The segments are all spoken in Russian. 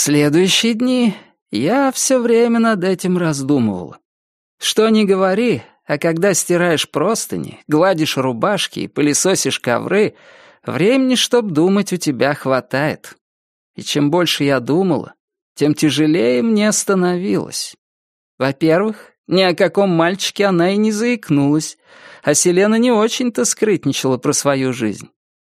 следующие дни я все время над этим раздумывала. Что ни говори, а когда стираешь простыни, гладишь рубашки и пылесосишь ковры, времени, чтоб думать, у тебя хватает. И чем больше я думала, тем тяжелее мне становилось. Во-первых, ни о каком мальчике она и не заикнулась, а Селена не очень-то скрытничала про свою жизнь.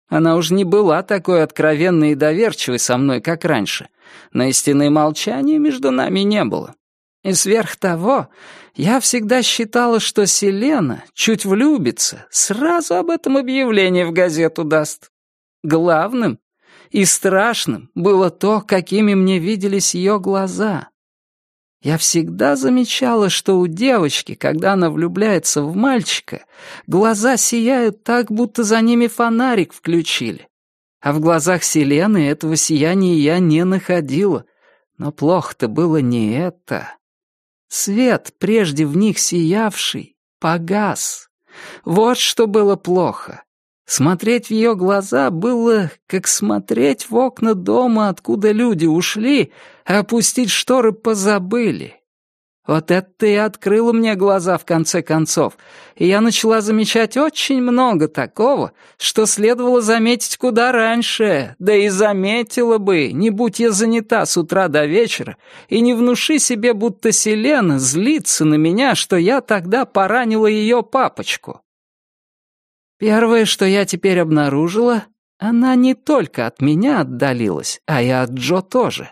Она уж не была такой откровенной и доверчивой со мной, как раньше, но истинное молчания между нами не было. И сверх того, я всегда считала, что Селена чуть влюбится, сразу об этом объявление в газету даст. Главным и страшным было то, какими мне виделись ее глаза. Я всегда замечала, что у девочки, когда она влюбляется в мальчика, глаза сияют так, будто за ними фонарик включили. А в глазах Селены этого сияния я не находила. Но плохо-то было не это. Свет, прежде в них сиявший, погас. Вот что было плохо. Смотреть в ее глаза было, как смотреть в окна дома, откуда люди ушли, а опустить шторы позабыли. Вот это и открыло мне глаза в конце концов, и я начала замечать очень много такого, что следовало заметить куда раньше, да и заметила бы, не будь я занята с утра до вечера, и не внуши себе, будто Селена злится на меня, что я тогда поранила ее папочку. Первое, что я теперь обнаружила, она не только от меня отдалилась, а и от Джо тоже.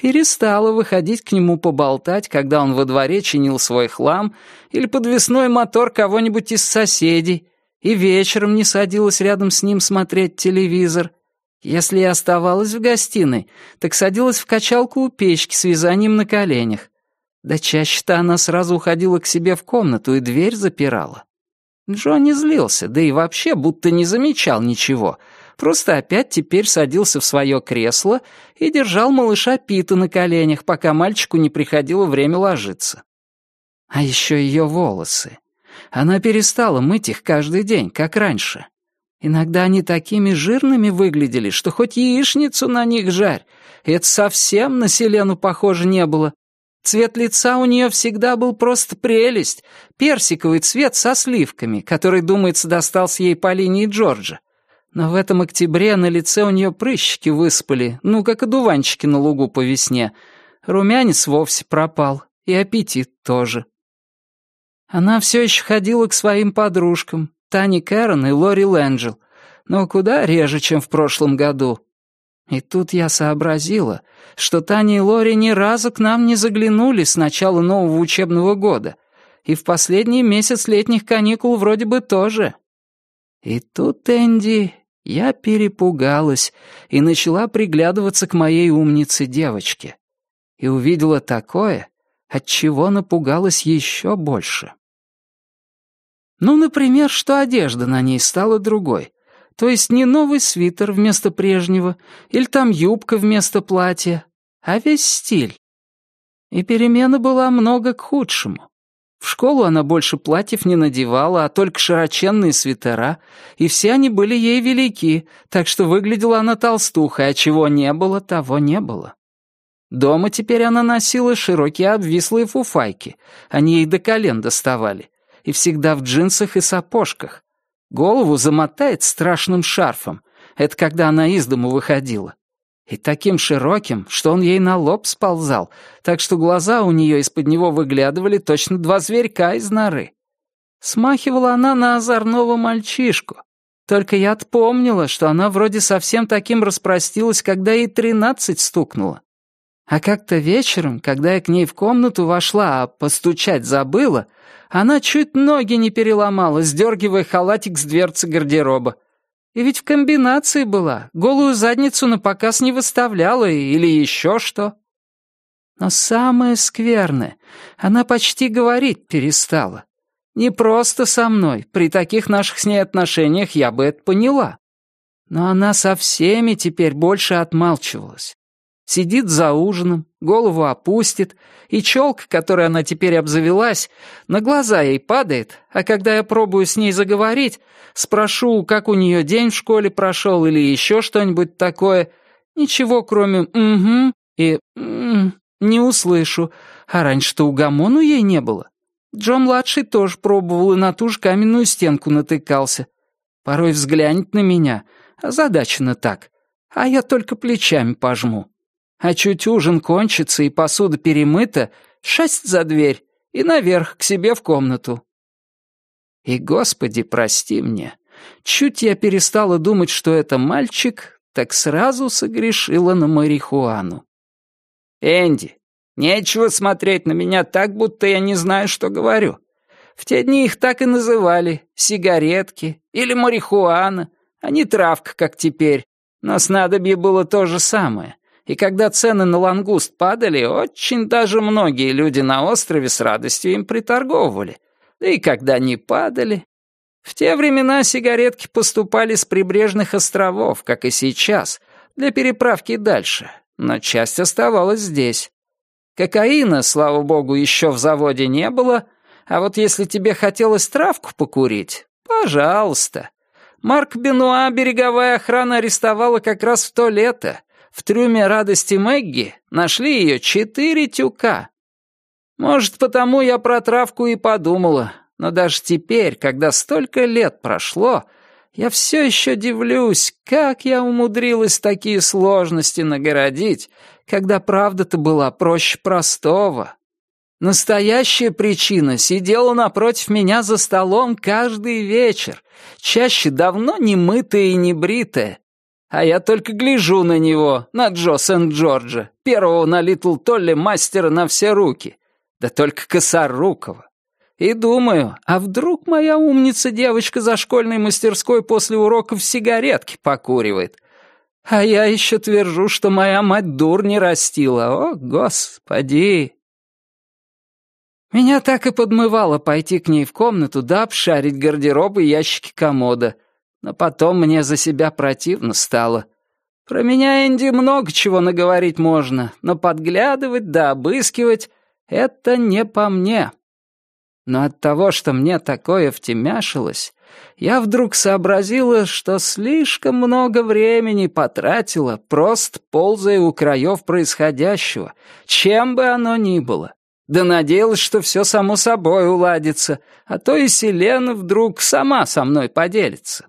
Перестала выходить к нему поболтать, когда он во дворе чинил свой хлам или подвесной мотор кого-нибудь из соседей, и вечером не садилась рядом с ним смотреть телевизор. Если я оставалась в гостиной, так садилась в качалку у печки с вязанием на коленях. Да чаще-то она сразу уходила к себе в комнату и дверь запирала. Джо не злился, да и вообще будто не замечал ничего. Просто опять теперь садился в свое кресло и держал малыша Пита на коленях, пока мальчику не приходило время ложиться. А еще ее волосы. Она перестала мыть их каждый день, как раньше. Иногда они такими жирными выглядели, что хоть яичницу на них жарь. Это совсем на Селену похоже не было. Цвет лица у нее всегда был просто прелесть, персиковый цвет со сливками, который, думается, достался ей по линии Джорджа. Но в этом октябре на лице у нее прыщики выспали, ну, как одуванчики на лугу по весне. Румянец вовсе пропал, и аппетит тоже. Она все еще ходила к своим подружкам, Тане Кэрон и Лори Лэнджел, но куда реже, чем в прошлом году. И тут я сообразила, что Таня и Лори ни разу к нам не заглянули с начала нового учебного года, и в последний месяц летних каникул вроде бы тоже. И тут, Энди, я перепугалась и начала приглядываться к моей умнице-девочке. И увидела такое, от чего напугалась еще больше. Ну, например, что одежда на ней стала другой — то есть не новый свитер вместо прежнего, или там юбка вместо платья, а весь стиль. И перемена была много к худшему. В школу она больше платьев не надевала, а только широченные свитера, и все они были ей велики, так что выглядела она толстухой, а чего не было, того не было. Дома теперь она носила широкие обвислые фуфайки, они ей до колен доставали, и всегда в джинсах и сапожках, Голову замотает страшным шарфом. Это когда она из дому выходила. И таким широким, что он ей на лоб сползал, так что глаза у нее из-под него выглядывали точно два зверька из норы. Смахивала она на озорного мальчишку. Только я отпомнила, что она вроде совсем таким распростилась, когда ей тринадцать стукнуло. А как-то вечером, когда я к ней в комнату вошла, а постучать забыла, она чуть ноги не переломала, сдергивая халатик с дверцы гардероба. И ведь в комбинации была, голую задницу на показ не выставляла или еще что. Но самое скверное, она почти говорить перестала. Не просто со мной, при таких наших с ней отношениях я бы это поняла. Но она со всеми теперь больше отмалчивалась. Сидит за ужином, голову опустит, и челка, которой она теперь обзавелась, на глаза ей падает, а когда я пробую с ней заговорить, спрошу, как у нее день в школе прошел или еще что-нибудь такое, ничего кроме «угу» И м -м, не услышу. А раньше-то угомону ей не было. Джо-младший тоже пробовал и на ту же каменную стенку натыкался. Порой взглянет на меня, озадаченно так, а я только плечами пожму. А чуть ужин кончится и посуда перемыта, шесть за дверь и наверх к себе в комнату. И, Господи, прости мне, чуть я перестала думать, что это мальчик, так сразу согрешила на марихуану. «Энди, нечего смотреть на меня так, будто я не знаю, что говорю. В те дни их так и называли — сигаретки или марихуана, а не травка, как теперь. Но снадобье было то же самое. И когда цены на лангуст падали, очень даже многие люди на острове с радостью им приторговывали. Да и когда не падали... В те времена сигаретки поступали с прибрежных островов, как и сейчас, для переправки дальше, но часть оставалась здесь. Кокаина, слава богу, еще в заводе не было, а вот если тебе хотелось травку покурить, пожалуйста. Марк Бенуа береговая охрана арестовала как раз в то лето. В трюме радости Мэгги нашли ее четыре тюка. Может, потому я про травку и подумала, но даже теперь, когда столько лет прошло, я все еще дивлюсь, как я умудрилась такие сложности нагородить, когда правда-то была проще простого. Настоящая причина сидела напротив меня за столом каждый вечер, чаще давно не мытая и не бритая. А я только гляжу на него, на Джо Сент-Джорджа, первого на Литл Толли мастера на все руки, да только косорукого. И думаю, а вдруг моя умница девочка за школьной мастерской после уроков сигаретки покуривает? А я еще твержу, что моя мать дур не растила. О, господи! Меня так и подмывало пойти к ней в комнату да обшарить гардероб и ящики комода. Но потом мне за себя противно стало. Про меня, Энди, много чего наговорить можно, но подглядывать да обыскивать — это не по мне. Но от того, что мне такое втемяшилось, я вдруг сообразила, что слишком много времени потратила, просто ползая у краев происходящего, чем бы оно ни было. Да надеялась, что все само собой уладится, а то и Селена вдруг сама со мной поделится.